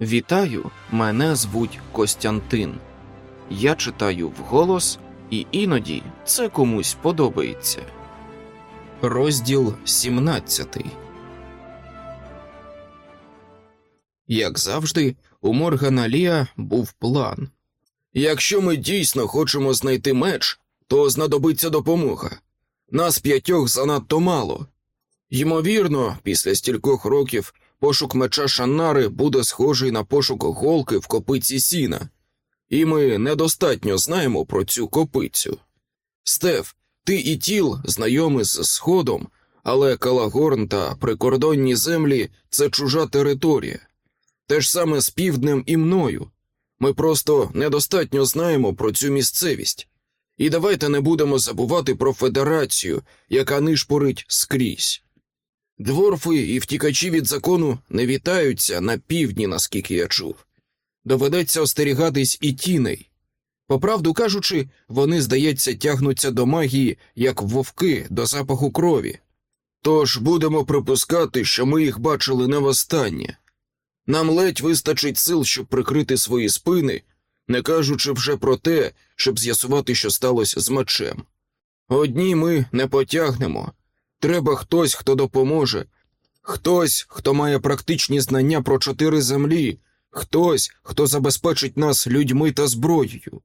Вітаю, мене звуть Костянтин. Я читаю вголос, і іноді це комусь подобається. Розділ 17 Як завжди, у Моргана Ліа був план. Якщо ми дійсно хочемо знайти меч, то знадобиться допомога. Нас п'ятьох занадто мало. Ймовірно, після стількох років пошук меча Шаннари буде схожий на пошук голки в копиці сіна, і ми недостатньо знаємо про цю копицю. Стеф, ти і тіл знайомі з Сходом, але Калагорн та прикордонні землі це чужа територія. Те ж саме з півднем і мною. Ми просто недостатньо знаємо про цю місцевість. І давайте не будемо забувати про федерацію, яка нишпорить скрізь. Дворфи і втікачі від закону не вітаються на півдні, наскільки я чув. Доведеться остерігатись і тіней. Поправду кажучи, вони, здається, тягнуться до магії, як вовки до запаху крові. Тож будемо припускати, що ми їх бачили не востаннє. Нам ледь вистачить сил, щоб прикрити свої спини, не кажучи вже про те, щоб з'ясувати, що сталося з мечем. Одні ми не потягнемо. Треба хтось, хто допоможе, хтось, хто має практичні знання про чотири землі, хтось, хто забезпечить нас людьми та зброєю.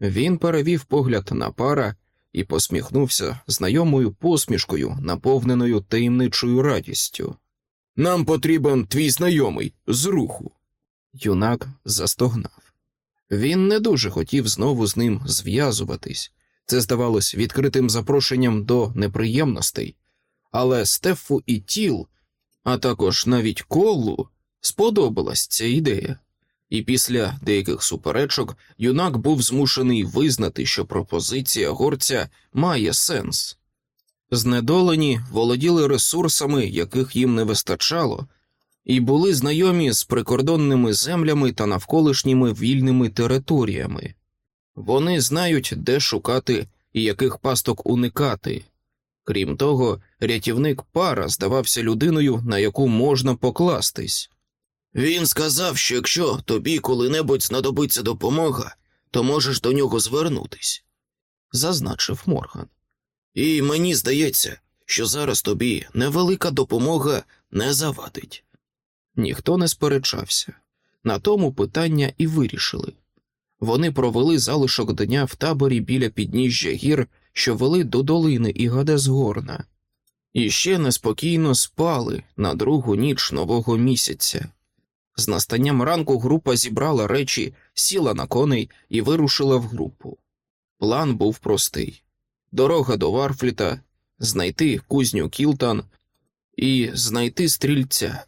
Він перевів погляд на пара і посміхнувся знайомою посмішкою, наповненою таємничою радістю. Нам потрібен твій знайомий з руху. Юнак застогнав. Він не дуже хотів знову з ним зв'язуватись. Це здавалось відкритим запрошенням до неприємностей, але Стефу і тіл, а також навіть колу, сподобалась ця ідея, і після деяких суперечок юнак був змушений визнати, що пропозиція горця має сенс. Знедолені володіли ресурсами, яких їм не вистачало, і були знайомі з прикордонними землями та навколишніми вільними територіями. Вони знають, де шукати і яких пасток уникати. Крім того, рятівник пара здавався людиною, на яку можна покластись. Він сказав, що якщо тобі коли-небудь знадобиться допомога, то можеш до нього звернутись, зазначив Морган. І мені здається, що зараз тобі невелика допомога не завадить. Ніхто не сперечався. На тому питання і вирішили. Вони провели залишок дня в таборі біля підніжжя гір, що вели до долини і Гадезгорна, і ще неспокійно спали на другу ніч нового місяця. З настанням ранку група зібрала речі, сіла на коней і вирушила в групу. План був простий дорога до Варфліта, знайти кузню Кілтан і знайти стрільця.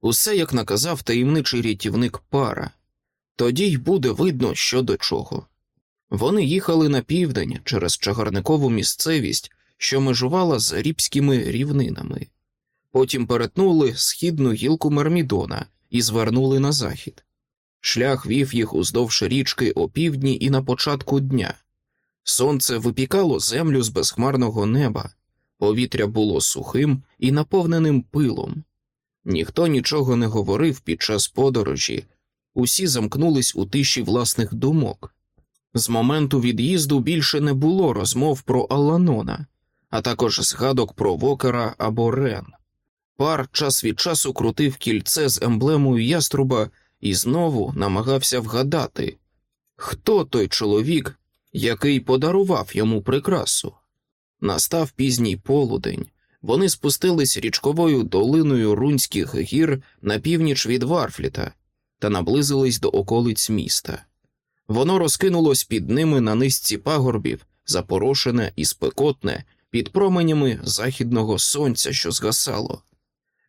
Усе як наказав таємничий рятівник пара. Тоді й буде видно, що до чого. Вони їхали на південь через чагарникову місцевість, що межувала з ріпськими рівнинами, потім перетнули східну гілку Мермідона і звернули на захід. Шлях вів їх уздовж річки опівдні і на початку дня. Сонце випікало землю з безхмарного неба, повітря було сухим і наповненим пилом. Ніхто нічого не говорив під час подорожі, усі замкнулись у тиші власних думок. З моменту від'їзду більше не було розмов про Аланона, а також згадок про Вокера або Рен. Пар час від часу крутив кільце з емблемою яструба і знову намагався вгадати, хто той чоловік, який подарував йому прикрасу. Настав пізній полудень. Вони спустились річковою долиною рунських гір на північ від Варфліта та наблизились до околиць міста. Воно розкинулось під ними на низці пагорбів, запорошене і спекотне, під променями західного сонця, що згасало.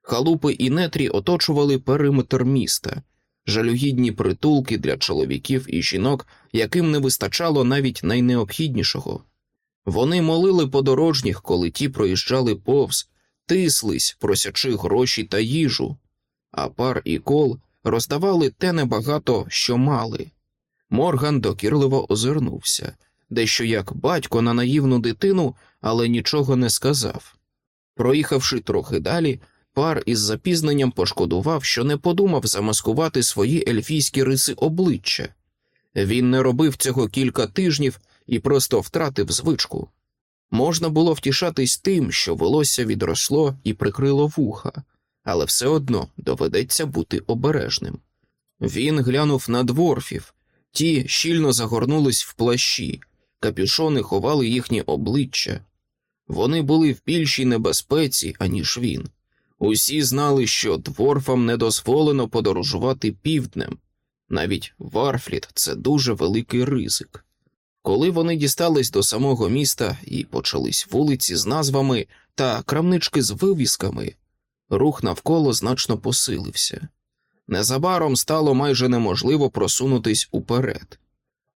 Халупи і нетрі оточували периметр міста, жалюгідні притулки для чоловіків і жінок, яким не вистачало навіть найнеобхіднішого. Вони молили подорожніх, коли ті проїжджали повз, тислись, просячи гроші та їжу, а пар і кол роздавали те небагато, що мали. Морган докірливо озирнувся, дещо як батько на наївну дитину, але нічого не сказав. Проїхавши трохи далі, Пар із запізненням пошкодував, що не подумав замаскувати свої ельфійські риси обличчя. Він не робив цього кілька тижнів і просто втратив звичку. Можна було втішатись тим, що волосся відросло і прикрило вуха, але все одно доведеться бути обережним. Він глянув на дворфів, ті щільно загорнулись в плащі, капюшони ховали їхні обличчя. Вони були в більшій небезпеці, аніж він. Усі знали, що дворфам не дозволено подорожувати півднем. Навіть Варфліт це дуже великий ризик. Коли вони дістались до самого міста і почались вулиці з назвами та крамнички з вивісками, рух навколо значно посилився. Незабаром стало майже неможливо просунутись уперед.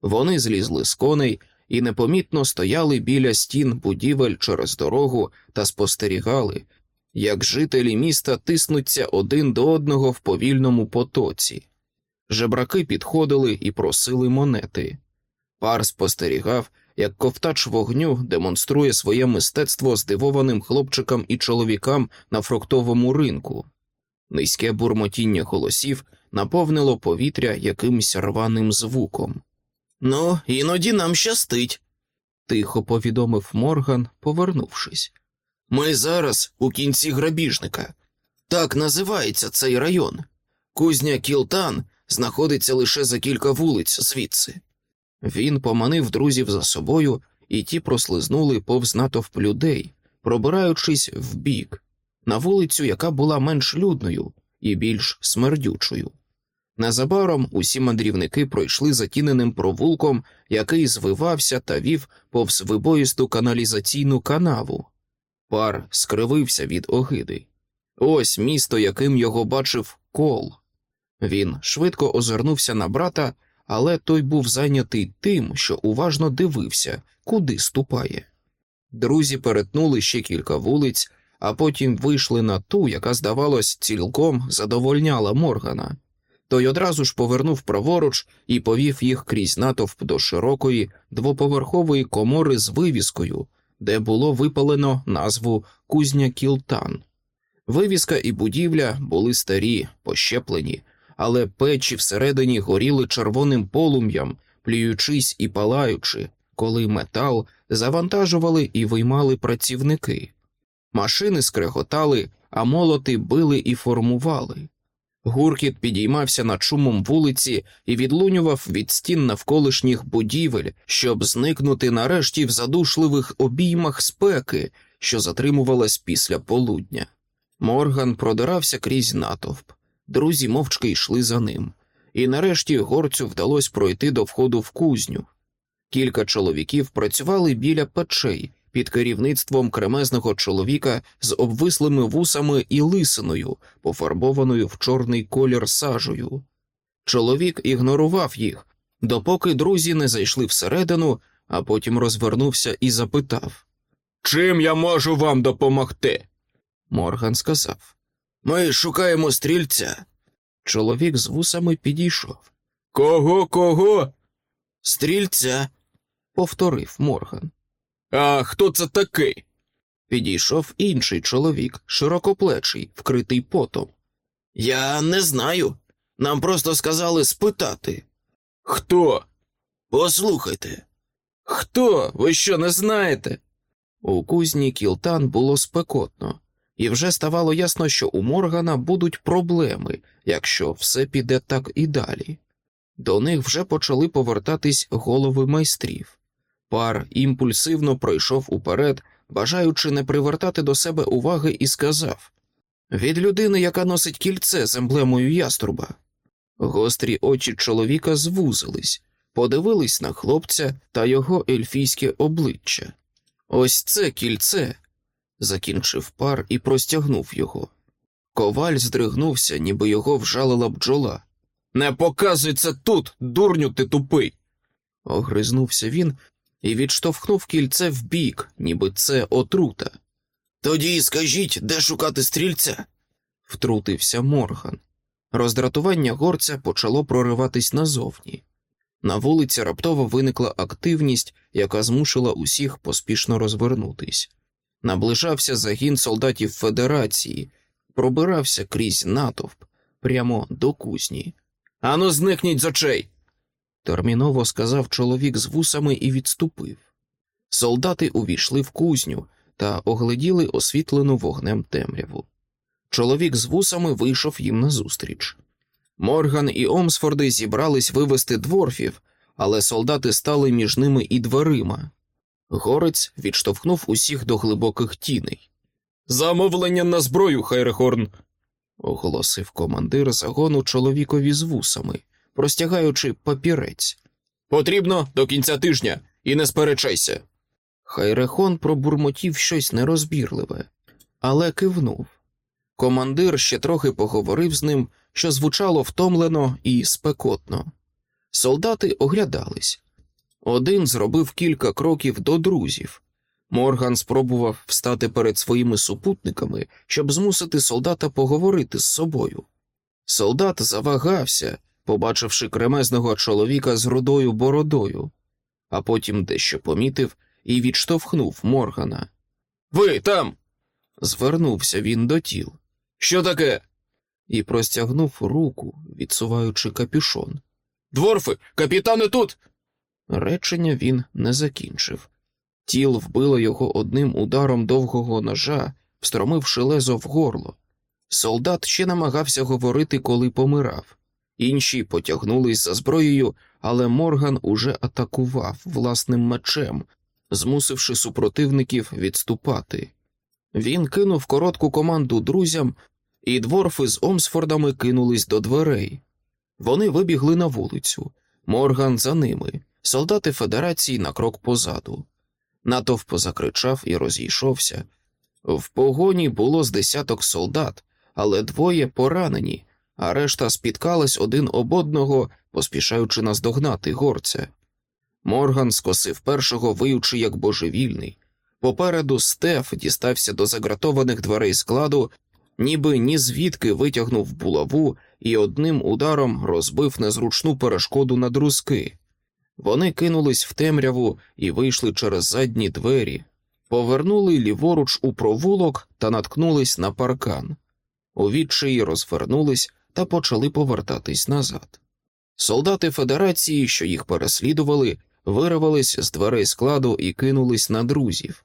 Вони злізли з коней і непомітно стояли біля стін будівель через дорогу та спостерігали, як жителі міста тиснуться один до одного в повільному потоці. Жебраки підходили і просили монети. Пар спостерігав, як ковтач вогню демонструє своє мистецтво здивованим хлопчикам і чоловікам на фруктовому ринку. Низьке бурмотіння голосів наповнило повітря якимсь рваним звуком. Ну, іноді нам щастить, тихо повідомив Морган, повернувшись. Ми зараз у кінці грабіжника. Так називається цей район. Кузня Кілтан знаходиться лише за кілька вулиць звідси. Він поманив друзів за собою, і ті прослизнули повз натовп людей, пробираючись вбік, на вулицю, яка була менш людною і більш смердючою. Незабаром усі мандрівники пройшли затіненим провулком, який звивався та вів повз вибоїсту каналізаційну канаву. Пар скривився від огиди. Ось місто, яким його бачив кол. Він швидко озирнувся на брата, але той був зайнятий тим, що уважно дивився, куди ступає. Друзі перетнули ще кілька вулиць, а потім вийшли на ту, яка, здавалось, цілком задовольняла Моргана. Той одразу ж повернув праворуч і повів їх крізь натовп до широкої двоповерхової комори з вивіскою, де було випалено назву Кузня Кілтан. Вивіска і будівля були старі, пощеплені, але печі всередині горіли червоним полум'ям, плюючись і палаючи, коли метал завантажували і виймали працівники. Машини скреготали, а молоти били і формували. Гуркіт підіймався над шумом вулиці і відлунював від стін навколишніх будівель, щоб зникнути нарешті в задушливих обіймах спеки, що затримувалась після полудня. Морган продирався крізь натовп, друзі мовчки йшли за ним, і нарешті горцю вдалося пройти до входу в кузню. Кілька чоловіків працювали біля печей під керівництвом кремезного чоловіка з обвислими вусами і лисиною, пофарбованою в чорний колір сажею. Чоловік ігнорував їх, допоки друзі не зайшли всередину, а потім розвернувся і запитав Чим я можу вам допомогти? Морган сказав. Ми шукаємо стрільця. Чоловік з вусами підійшов. Кого, кого? Стрільця, повторив Морган. А хто це такий? Підійшов інший чоловік, широкоплечий, вкритий потом. Я не знаю. Нам просто сказали спитати. Хто? Послухайте. Хто? Ви що не знаєте? У кузні Кілтан було спекотно, і вже ставало ясно, що у Моргана будуть проблеми, якщо все піде так і далі. До них вже почали повертатись голови майстрів. Пар імпульсивно пройшов уперед, бажаючи не привертати до себе уваги, і сказав від людини, яка носить кільце з емблемою яструба. Гострі очі чоловіка звузились, подивились на хлопця та його ельфійське обличчя. Ось це кільце, закінчив пар і простягнув його. Коваль здригнувся, ніби його вжалила бджола. Не показуй це тут, дурню ти тупий. Огризнувся він і відштовхнув кільце вбік, ніби це отрута. Тоді скажіть, де шукати стрільця? втрутився Морган. Роздратування горця почало прориватись назовні. На вулиці раптово виникла активність, яка змусила усіх поспішно розвернутись. Наближався загін солдатів Федерації, пробирався крізь натовп прямо до кузні. Ану, зникніть з очей. Терміново сказав чоловік з вусами і відступив. Солдати увійшли в кузню та огляділи освітлену вогнем темряву. Чоловік з вусами вийшов їм назустріч. Морган і Омсфорди зібрались вивести дворфів, але солдати стали між ними і дверима. Горець відштовхнув усіх до глибоких тіней. Замовлення на зброю, Хайрехорн, оголосив командир загону чоловікові з вусами, простягаючи папірець. Потрібно до кінця тижня і не сперечайся. Хайрехон пробурмотів щось нерозбірливе, але кивнув. Командир ще трохи поговорив з ним, що звучало втомлено і спекотно. Солдати оглядались. Один зробив кілька кроків до друзів. Морган спробував встати перед своїми супутниками, щоб змусити солдата поговорити з собою. Солдат завагався, побачивши кремезного чоловіка з рудою бородою, а потім дещо помітив і відштовхнув Моргана. Ви там. звернувся він до тіл. Що таке? І простягнув руку, відсуваючи капюшон. Дворфи, капітани тут. Речення він не закінчив. Тіл вбило його одним ударом довгого ножа, встромивши лезо в горло. Солдат ще намагався говорити, коли помирав. Інші потягнулись за зброєю, але Морган уже атакував власним мечем, змусивши супротивників відступати. Він кинув коротку команду друзям, і дворфи з Омсфордами кинулись до дверей. Вони вибігли на вулицю, Морган за ними, солдати Федерації на крок позаду. Натовп закричав і розійшовся. В погоні було з десяток солдат, але двоє поранені, а решта спіткалась один об одного, поспішаючи наздогнати горця. Морган скосив першого, виючи як божевільний. Попереду Стеф дістався до загратованих дверей складу, ніби ні звідки витягнув булаву і одним ударом розбив незручну перешкоду на друзки. Вони кинулись в темряву і вийшли через задні двері, повернули ліворуч у провулок та наткнулись на паркан. У відчаї розвернулись та почали повертатись назад. Солдати Федерації, що їх переслідували, вирвались з дверей складу і кинулись на друзів.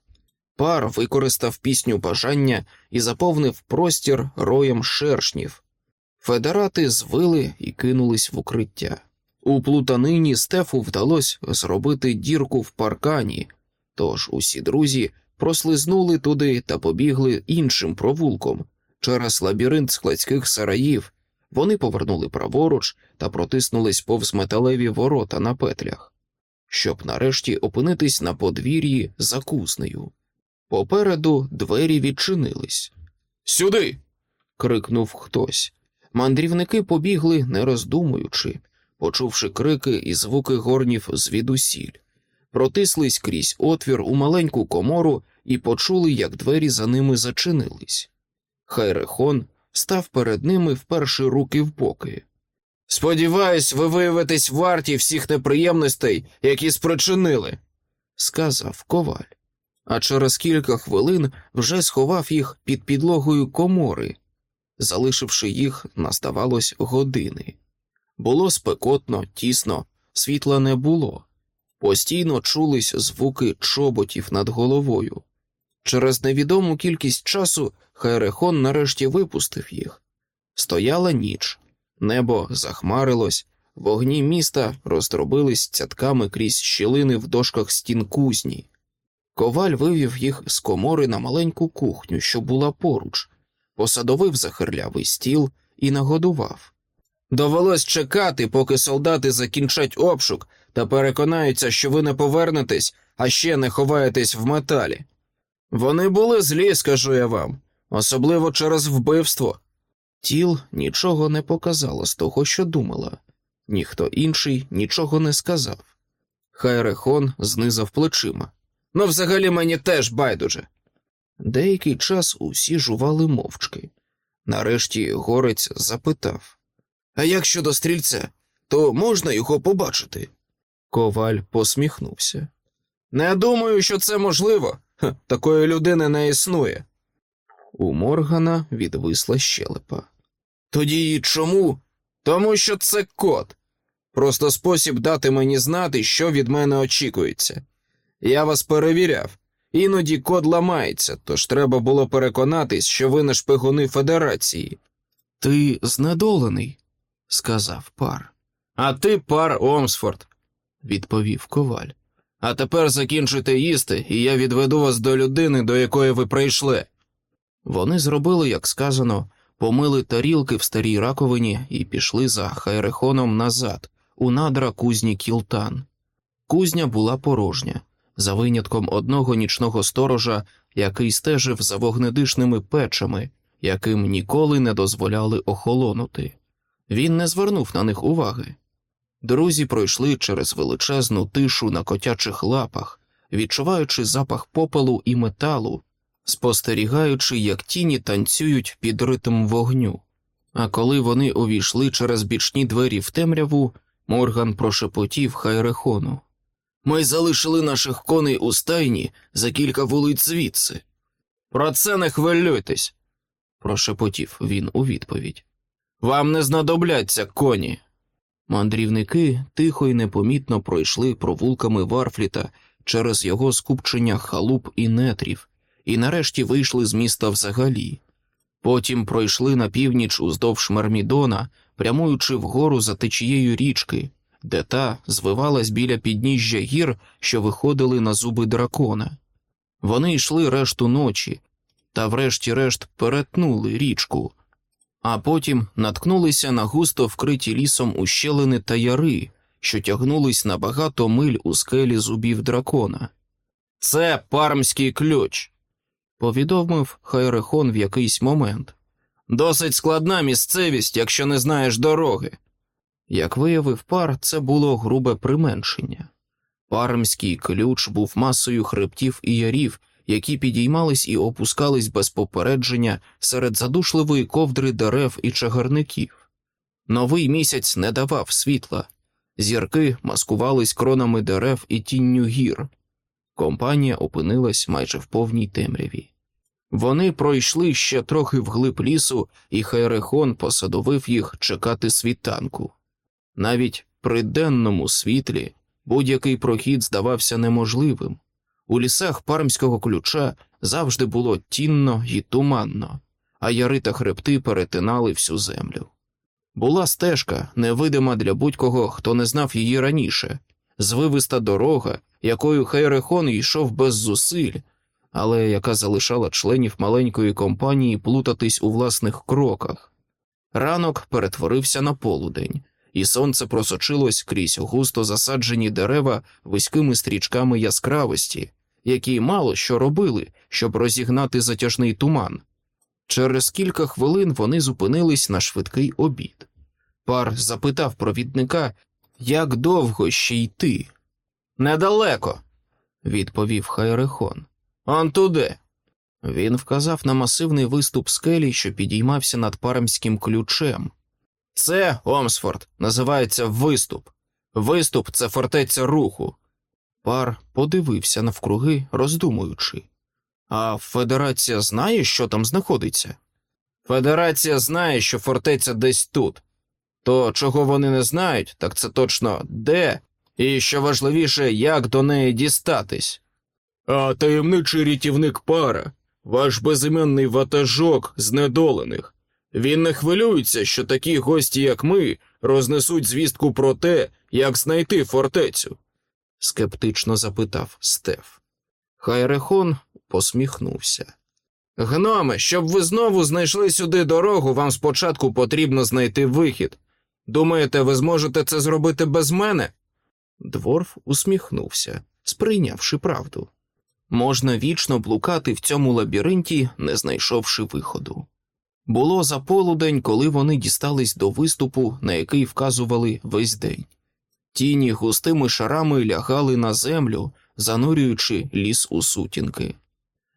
Пар використав пісню бажання і заповнив простір роєм шершнів. Федерати звили і кинулись в укриття. У плутанині Стефу вдалося зробити дірку в паркані, тож усі друзі прослизнули туди та побігли іншим провулком через лабіринт складських сараїв. Вони повернули праворуч та протиснулись повз металеві ворота на петлях, щоб нарешті опинитись на подвір'ї за кузнею. Попереду двері відчинились. Сюди. крикнув хтось. Мандрівники побігли, не роздумуючи, почувши крики і звуки горнів звідусіль, протислись крізь отвір у маленьку комору і почули, як двері за ними зачинились. Хайрехон став перед ними вперше руки в боки. Сподіваюсь, ви виявитесь варті всіх неприємностей, які спричинили, сказав коваль, а через кілька хвилин вже сховав їх під підлогою комори, залишивши їх, наставалось години. Було спекотно, тісно, світла не було. Постійно чулись звуки чоботів над головою. Через невідому кількість часу Хайрехон нарешті випустив їх. Стояла ніч, небо захмарилось, вогні міста роздробились цятками крізь щілини в дошках стін кузні. Коваль вивів їх з комори на маленьку кухню, що була поруч, посадовив захирлявий стіл і нагодував. Довелось чекати, поки солдати закінчать обшук та переконаються, що ви не повернетесь, а ще не ховаєтесь в металі. Вони були злі, скажу я вам, особливо через вбивство. Тіл нічого не показало з того, що думала, ніхто інший нічого не сказав. Хайрехон знизав плечима. Ну, взагалі мені теж байдуже. Деякий час усі жували мовчки. Нарешті горець запитав А як щодо стрільця, то можна його побачити? Коваль посміхнувся. Не думаю, що це можливо. Ха, такої людини не існує. У Моргана відвисла щелепа. Тоді чому? Тому що це кот. Просто спосіб дати мені знати, що від мене очікується. Я вас перевіряв. Іноді код ламається, тож треба було переконатись, що ви не шпигуни Федерації. Ти знедолений, сказав пар. А ти пар Омсфорд, відповів коваль. А тепер закінчуйте їсти, і я відведу вас до людини, до якої ви прийшли. Вони зробили, як сказано, помили тарілки в старій раковині і пішли за хайрехоном назад, у надра кузні кілтан. Кузня була порожня, за винятком одного нічного сторожа, який стежив за вогнедишними печами, яким ніколи не дозволяли охолонути. Він не звернув на них уваги. Друзі пройшли через величезну тишу на котячих лапах, відчуваючи запах попелу і металу, спостерігаючи, як тіні танцюють під ритм вогню. А коли вони увійшли через бічні двері в темряву, Морган прошепотів Хайрехону. Ми залишили наших коней у стайні за кілька вулиць звідси. Про це не хвилюйтесь, прошепотів він у відповідь. Вам не знадобляться коні. Мандрівники тихо й непомітно пройшли провулками Варфліта через його скупчення халуп і нетрів, і нарешті вийшли з міста взагалі. Потім пройшли на північ уздовж Мармідона, прямуючи вгору за течією річки, де та звивалась біля підніжжя гір, що виходили на зуби дракона. Вони йшли решту ночі, та врешті-решт перетнули річку, а потім наткнулися на густо вкриті лісом ущелини та яри, що тягнулись на багато миль у скелі зубів дракона. Це пармський ключ, повідомив Хайрехон в якийсь момент. Досить складна місцевість, якщо не знаєш дороги. Як виявив пар, це було грубе применшення. Пармський ключ був масою хребтів і ярів, які підіймались і опускались без попередження серед задушливої ковдри дерев і чагарників. Новий місяць не давав світла, зірки маскувались кронами дерев і тінню гір. Компанія опинилась майже в повній темряві. Вони пройшли ще трохи вглиб лісу, і Хайрехон посадовив їх чекати світанку. Навіть при денному світлі будь-який прохід здавався неможливим. У лісах пармського ключа завжди було тінно і туманно, а яри та хребти перетинали всю землю. Була стежка, невидима для будь-кого, хто не знав її раніше, звивиста дорога, якою Хайрехон йшов без зусиль, але яка залишала членів маленької компанії плутатись у власних кроках. Ранок перетворився на полудень, і сонце просочилось крізь густо засаджені дерева вузькими стрічками яскравості, які мало що робили, щоб розігнати затяжний туман. Через кілька хвилин вони зупинились на швидкий обід. Пар запитав провідника, як довго ще йти. Недалеко, відповів Хайрехон. Он туди. Він вказав на масивний виступ скелі, що підіймався над парамським ключем. Це, Омсфорд, називається виступ. Виступ це фортеця руху. Пар подивився навкруги, роздумуючи. А Федерація знає, що там знаходиться? Федерація знає, що фортеця десь тут. То, чого вони не знають, так це точно де, і що важливіше, як до неї дістатись. А таємничий рятівник пара, ваш безіменний ватажок знедолених. Він не хвилюється, що такі гості, як ми, рознесуть звістку про те, як знайти фортецю? скептично запитав Стеф. Хайрехон посміхнувся. Гноме, щоб ви знову знайшли сюди дорогу, вам спочатку потрібно знайти вихід. Думаєте, ви зможете це зробити без мене? Дворф усміхнувся, сприйнявши правду. Можна вічно блукати в цьому лабіринті, не знайшовши виходу. Було за полудень, коли вони дістались до виступу, на який вказували весь день. Тіні густими шарами лягали на землю, занурюючи ліс у сутінки.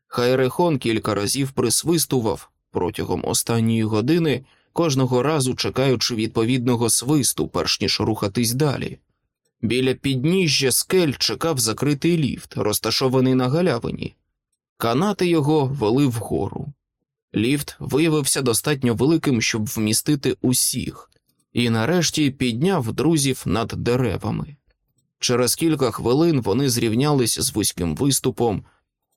Хайрехон кілька разів присвистував протягом останньої години, кожного разу чекаючи відповідного свисту, перш ніж рухатись далі. Біля підніжжя скель чекав закритий ліфт, розташований на галявині. Канати його вели вгору. Ліфт виявився достатньо великим, щоб вмістити усіх, і нарешті підняв друзів над деревами. Через кілька хвилин вони зрівнялись з вузьким виступом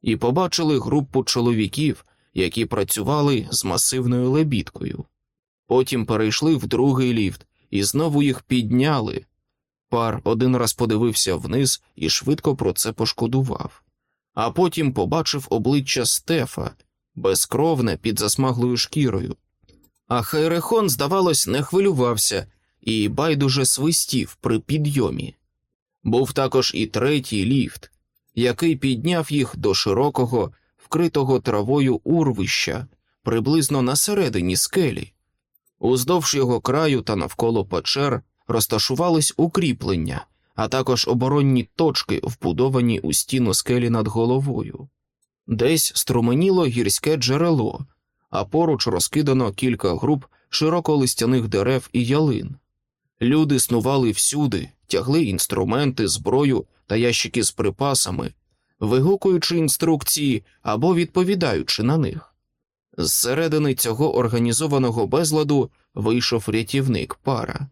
і побачили групу чоловіків, які працювали з масивною лебідкою. Потім перейшли в другий ліфт і знову їх підняли. Пар один раз подивився вниз і швидко про це пошкодував, а потім побачив обличчя Стефа, безкровне під засмаглою шкірою. А Хайрехон, здавалось, не хвилювався і байдуже свистів при підйомі. Був також і третій ліфт, який підняв їх до широкого, вкритого травою урвища приблизно на середині скелі. Уздовж його краю та навколо печер розташувались укріплення, а також оборонні точки, вбудовані у стіну скелі над головою. Десь струменіло гірське джерело, а поруч розкидано кілька груп широколистяних дерев і ялин. Люди снували всюди, тягли інструменти, зброю та ящики з припасами, вигукуючи інструкції або відповідаючи на них. Зсередини цього організованого безладу вийшов рятівник пара,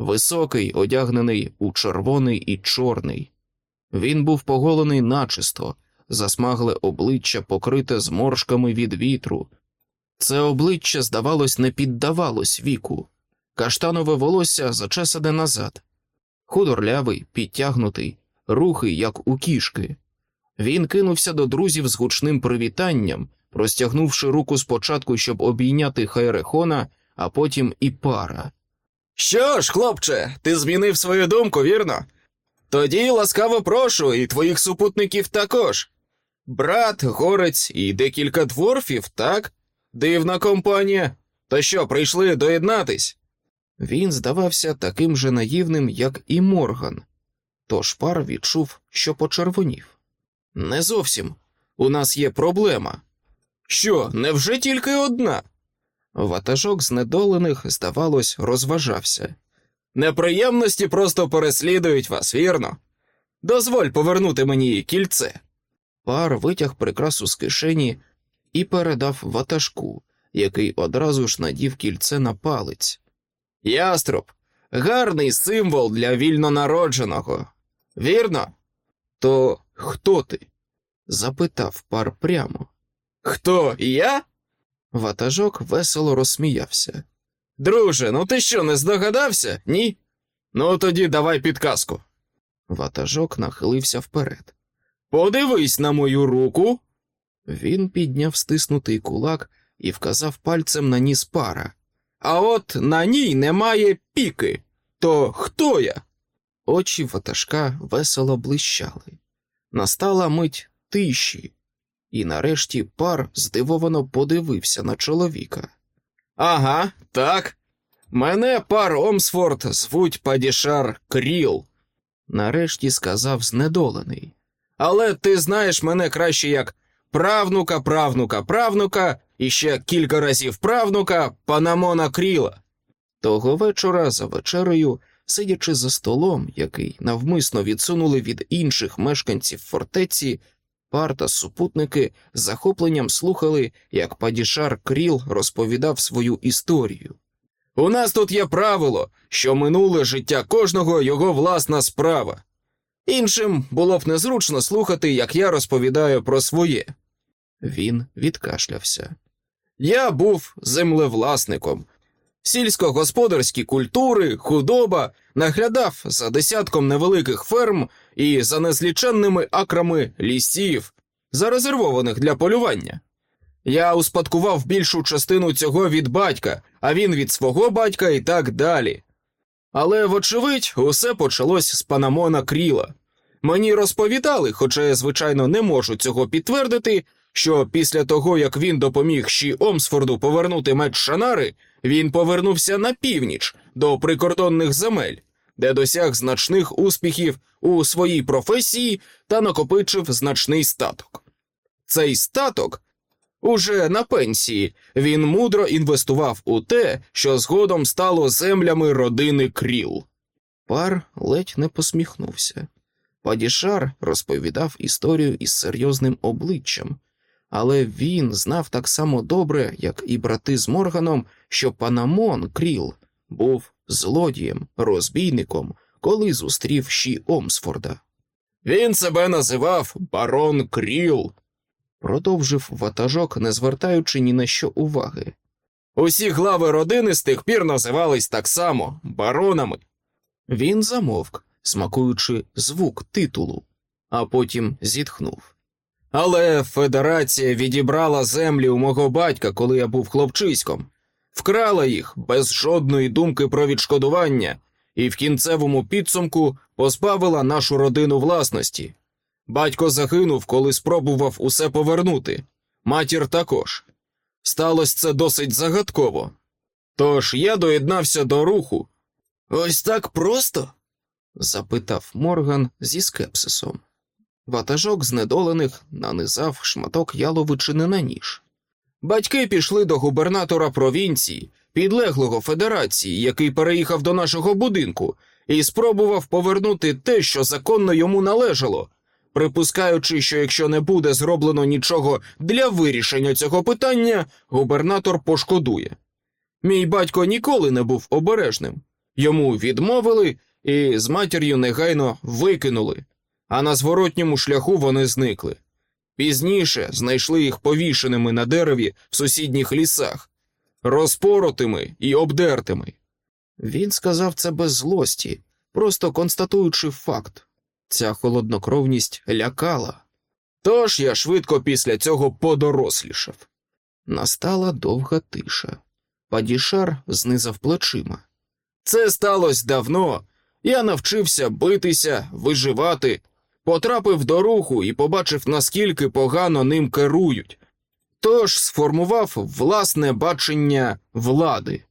високий, одягнений у червоний і чорний. Він був поголений начисто, засмагле обличчя покрите зморшками від вітру. Це обличчя, здавалось, не піддавалось віку, каштанове волосся зачесане назад, худорлявий, підтягнутий, рухи, як у кішки. Він кинувся до друзів з гучним привітанням, простягнувши руку спочатку, щоб обійняти Хайрехона, а потім і пара. Що ж, хлопче, ти змінив свою думку, вірно? Тоді ласкаво прошу, і твоїх супутників також. Брат, горець і декілька дворфів, так? Дивна компанія. То що, прийшли доєднатись? Він здавався таким же наївним, як і Морган, тож пар відчув, що почервонів. Не зовсім. У нас є проблема. Що, невже тільки одна? Ватажок знедолених, здавалось, розважався. Неприємності просто переслідують вас, вірно? Дозволь повернути мені кільце. Пар витяг прикрасу з кишені і передав ватажку, який одразу ж надів кільце на палець. Яструб, гарний символ для вільнонародженого. Вірно? То хто ти? запитав пар прямо. Хто я? Ватажок весело розсміявся. Друже, ну ти що, не здогадався? Ні? Ну тоді давай підказку. Ватажок нахилився вперед. Подивись на мою руку. Він підняв стиснутий кулак і вказав пальцем на ніс пара. А от на ній немає піки. То хто я? Очі ватажка весело блищали. Настала мить тиші, і нарешті пар здивовано подивився на чоловіка. Ага, так. Мене пар Омсфорд звуть Падішар Кріл, нарешті сказав знедолений. Але ти знаєш мене краще як правнука, правнука, правнука і ще кілька разів правнука Панамона Кріла. Того вечора за вечерею, сидячи за столом, який навмисно відсунули від інших мешканців фортеці, пар та супутники з захопленням слухали, як Падішар Кріл розповідав свою історію. У нас тут є правило, що минуле життя кожного його власна справа. Іншим було б незручно слухати, як я розповідаю про своє. Він відкашлявся. Я був землевласником. Сільськогосподарські культури, худоба наглядав за десятком невеликих ферм і за незліченними акрами лісів, зарезервованих для полювання. Я успадкував більшу частину цього від батька, а він від свого батька і так далі. Але, вочевидь, усе почалось з Панамона Кріла. Мені розповідали, хоча я, звичайно, не можу цього підтвердити, що після того, як він допоміг Ші Омсфорду повернути меч Шанари, він повернувся на північ до прикордонних земель, де досяг значних успіхів у своїй професії та накопичив значний статок. Цей статок уже на пенсії він мудро інвестував у те, що згодом стало землями родини Кріл. Пар ледь не посміхнувся. Падішар розповідав історію із серйозним обличчям, але він знав так само добре, як і брати з Морганом, що Панамон Кріл був злодієм, розбійником, коли зустрів Ші Омсфорда. Він себе називав барон Кріл, продовжив ватажок, не звертаючи ні на що уваги. Усі глави родини з тих пір називались так само баронами. Він замовк, смакуючи звук титулу, а потім зітхнув. Але федерація відібрала землі у мого батька, коли я був хлопчиськом, вкрала їх без жодної думки про відшкодування, і в кінцевому підсумку позбавила нашу родину власності. Батько загинув, коли спробував усе повернути, матір також. Сталося це досить загадково. Тож я доєднався до руху. Ось так просто? запитав Морган зі скепсисом. Ватажок знедолених нанизав шматок яловичини на ніж. Батьки пішли до губернатора провінції, підлеглого федерації, який переїхав до нашого будинку, і спробував повернути те, що законно йому належало, припускаючи, що якщо не буде зроблено нічого для вирішення цього питання, губернатор пошкодує. Мій батько ніколи не був обережним. Йому відмовили і з матір'ю негайно викинули, а на зворотньому шляху вони зникли. Пізніше знайшли їх повішеними на дереві в сусідніх лісах, розпоротими і обдертими. Він сказав це без злості, просто констатуючи факт ця холоднокровність лякала. Тож я швидко після цього подорослішав. Настала довга тиша. Падішар знизав плечима. Це сталося давно. Я навчився битися, виживати, потрапив до руху і побачив, наскільки погано ним керують. Тож сформував власне бачення влади.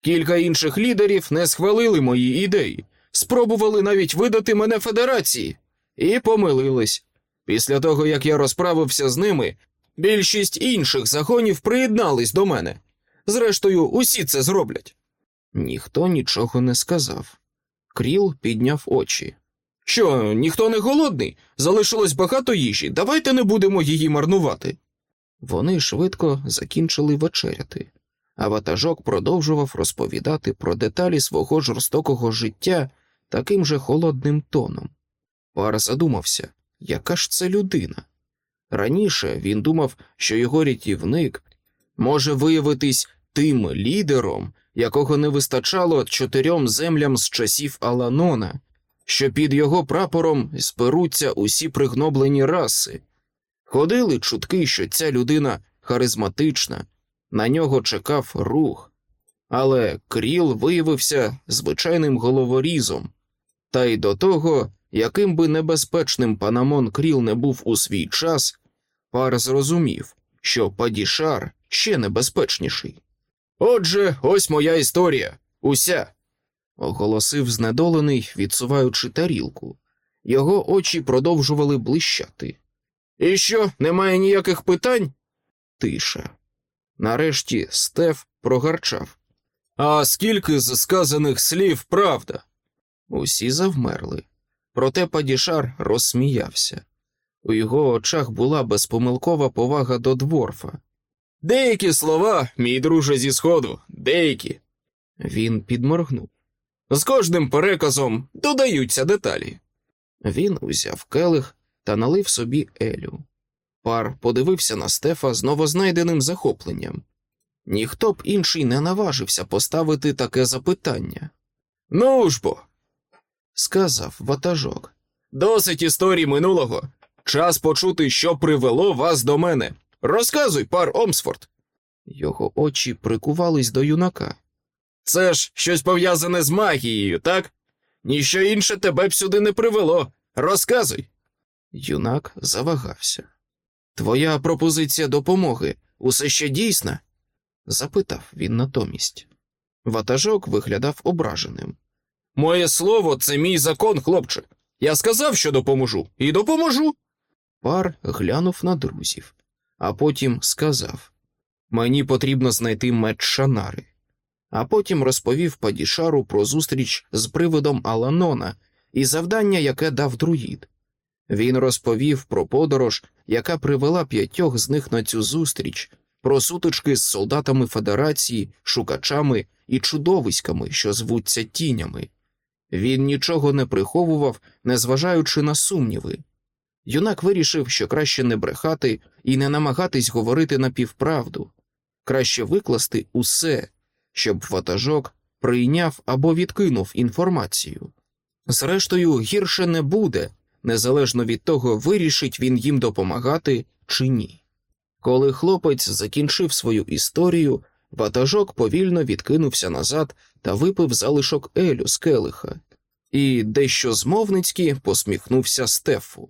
Кілька інших лідерів не схвалили мої ідеї, спробували навіть видати мене федерації, і помилились. Після того, як я розправився з ними, більшість інших загонів приєднались до мене. Зрештою, усі це зроблять. Ніхто нічого не сказав. Кріл підняв очі. Що, ніхто не голодний? Залишилось багато їжі. Давайте не будемо її марнувати. Вони швидко закінчили вечеряти, а ватажок продовжував розповідати про деталі свого жорстокого життя таким же холодним тоном. Пар задумався, яка ж це людина. Раніше він думав, що його рятівник може виявитись тим лідером, якого не вистачало чотирьом землям з часів Аланона, що під його прапором зберуться усі пригноблені раси. Ходили чутки, що ця людина харизматична, на нього чекав рух, але Кріл виявився звичайним головорізом, та й до того, яким би небезпечним Панамон Кріл не був у свій час, пар зрозумів, що Падішар ще небезпечніший. Отже, ось моя історія, уся, оголосив знедолений, відсуваючи тарілку. Його очі продовжували блищати. І що, немає ніяких питань? Тиша. Нарешті Стеф прогарчав. А скільки з сказаних слів правда? Усі завмерли. Проте Падішар розсміявся. У його очах була безпомилкова повага до дворфа. Деякі слова, мій друже зі сходу, деякі. Він підморгнув. З кожним переказом додаються деталі. Він узяв келих та налив собі Елю. Пар подивився на Стефа з новознайденим захопленням. Ніхто б інший не наважився поставити таке запитання. Ну ж бо, сказав ватажок. Досить історій минулого. Час почути, що привело вас до мене. Розказуй, пар Омсфорд. Його очі прикувались до юнака. Це ж щось пов'язане з магією, так? Ніщо інше тебе б сюди не привело. Розказуй. Юнак завагався. Твоя пропозиція допомоги усе ще дійсна? запитав він натомість. Ватажок виглядав ображеним. Моє слово, це мій закон, хлопче. Я сказав, що допоможу, і допоможу. Пар глянув на друзів, а потім сказав Мені потрібно знайти меч Шанари. А потім розповів Падішару про зустріч з привидом Аланона і завдання, яке дав друїд. Він розповів про подорож, яка привела п'ятьох з них на цю зустріч, про сутички з солдатами Федерації, шукачами і чудовиськами, що звуться тінями. Він нічого не приховував, незважаючи на сумніви. Юнак вирішив, що краще не брехати і не намагатись говорити напівправду, краще викласти усе, щоб ватажок прийняв або відкинув інформацію. Зрештою, гірше не буде, незалежно від того, вирішить він їм допомагати чи ні. Коли хлопець закінчив свою історію, ватажок повільно відкинувся назад та випив залишок Елю з келиха, і дещо змовницьки посміхнувся Стефу.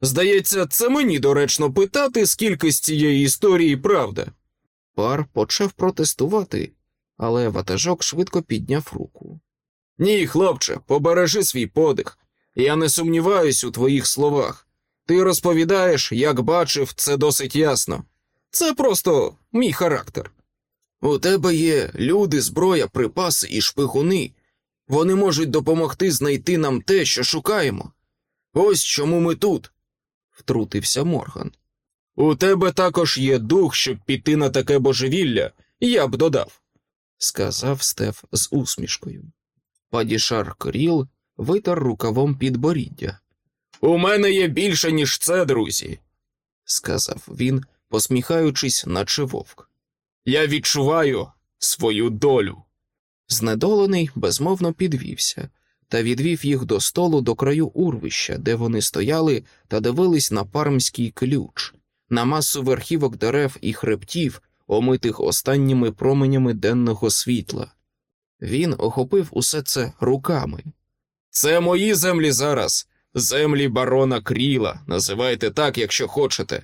Здається, це мені доречно питати, скільки з цієї історії правда. Пар почав протестувати, але ватажок швидко підняв руку. Ні, хлопче, побережи свій подих. Я не сумніваюсь у твоїх словах. Ти розповідаєш, як бачив, це досить ясно. Це просто мій характер. У тебе є люди, зброя, припаси і шпигуни. Вони можуть допомогти знайти нам те, що шукаємо. Ось чому ми тут, втрутився Морган. У тебе також є дух, щоб піти на таке божевілля, я б додав, сказав Стеф з усмішкою. Падішар Кріл витер рукавом підборіддя. У мене є більше, ніж це, друзі, сказав він, посміхаючись, наче вовк. Я відчуваю свою долю. Знедолений безмовно підвівся та відвів їх до столу до краю урвища, де вони стояли та дивились на пармський ключ, на масу верхівок дерев і хребтів, омитих останніми променями денного світла. Він охопив усе це руками. Це мої землі зараз, землі барона Кріла, називайте так, якщо хочете.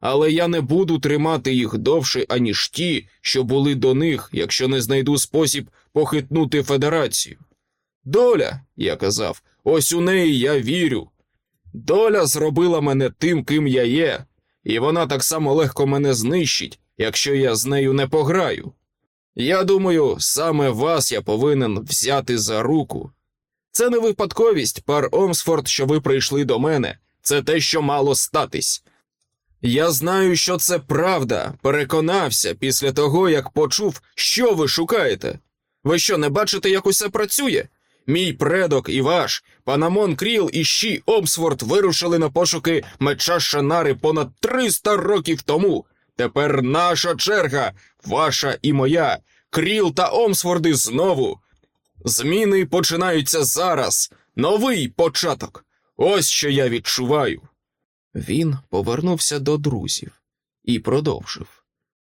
Але я не буду тримати їх довше, аніж ті, що були до них, якщо не знайду спосіб похитнути федерацію. Доля, я казав, ось у неї я вірю. Доля зробила мене тим, ким я є, і вона так само легко мене знищить, якщо я з нею не пограю. Я думаю, саме вас я повинен взяти за руку. Це не випадковість, пар Омсфорд, що ви прийшли до мене, це те, що мало статись. Я знаю, що це правда, переконався після того, як почув, що ви шукаєте. Ви що, не бачите, як усе працює? Мій предок і ваш, Панамон Кріл і Щі Омсфорд вирушили на пошуки меча Шанари понад 300 років тому. Тепер наша черга, ваша і моя, Кріл та Омсфорди знову. Зміни починаються зараз. Новий початок. Ось що я відчуваю. Він повернувся до друзів і продовжив.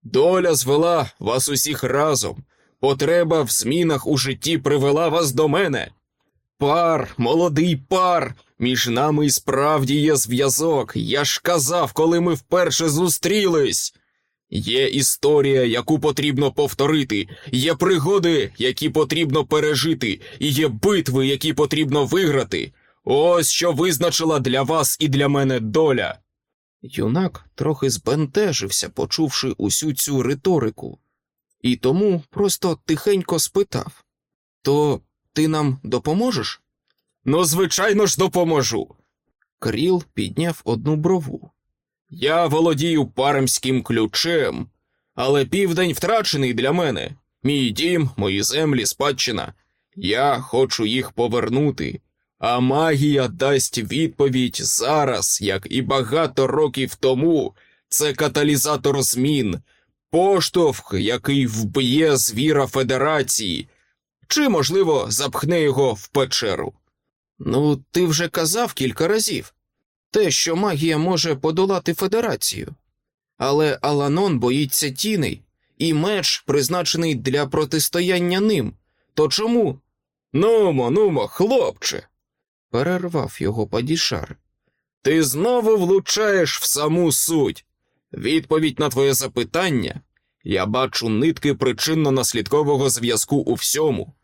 Доля звела вас усіх разом. Потреба в змінах у житті привела вас до мене. Пар, молодий пар, між нами і справді є зв'язок. Я ж казав, коли ми вперше зустрілись. Є історія, яку потрібно повторити, є пригоди, які потрібно пережити, і є битви, які потрібно виграти. Ось що визначила для вас і для мене доля. Юнак трохи збентежився, почувши усю цю риторику, і тому просто тихенько спитав То ти нам допоможеш? Ну, звичайно ж, допоможу. Кріл підняв одну брову. Я володію парамським ключем, але південь втрачений для мене. Мій дім, мої землі, спадщина. Я хочу їх повернути, а магія дасть відповідь зараз, як і багато років тому. Це каталізатор змін, поштовх, який вб'є звіра Федерації, чи, можливо, запхне його в печеру. Ну, ти вже казав кілька разів те, що магія може подолати Федерацію. Але Аланон боїться тіней, і меч призначений для протистояння ним. То чому? Нумо, нумо, хлопче, перервав його падішар. Ти знову влучаєш в саму суть. Відповідь на твоє запитання я бачу нитки причинно-наслідкового зв'язку у всьому.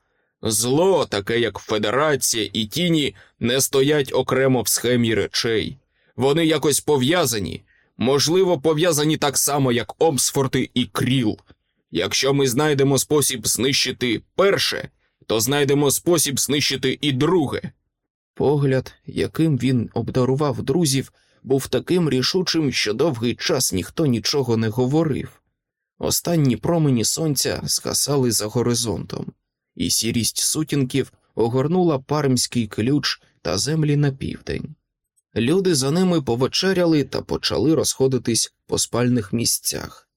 Зло, таке як Федерація і тіні, не стоять окремо в схемі речей. Вони якось пов'язані, можливо, пов'язані так само, як Омсфорти і Кріл. Якщо ми знайдемо спосіб знищити перше, то знайдемо спосіб знищити і друге. Погляд, яким він обдарував друзів, був таким рішучим, що довгий час ніхто нічого не говорив. Останні промені сонця згасали за горизонтом, і сірість сутінків огорнула пармський ключ та землі на південь. Люди за ними повечеряли та почали розходитись по спальних місцях.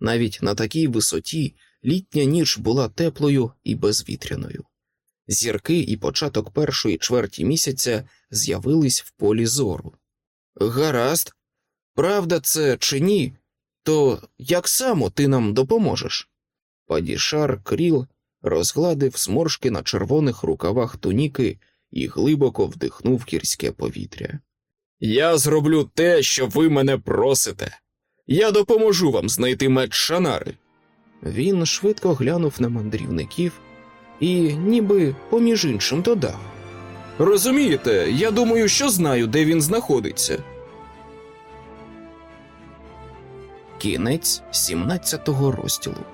Навіть на такій висоті літня ніч була теплою і безвітряною. Зірки і початок першої чверті місяця з'явились в полі зору. Гаразд, правда це чи ні, то як само ти нам допоможеш? Падішар Кріл розгладив сморшки на червоних рукавах туніки і глибоко вдихнув гірське повітря. Я зроблю те, що ви мене просите. Я допоможу вам знайти меч Шанари. Він швидко глянув на мандрівників і, ніби поміж іншим, додав. Розумієте, я думаю, що знаю, де він знаходиться. Кінець 17-го розділу.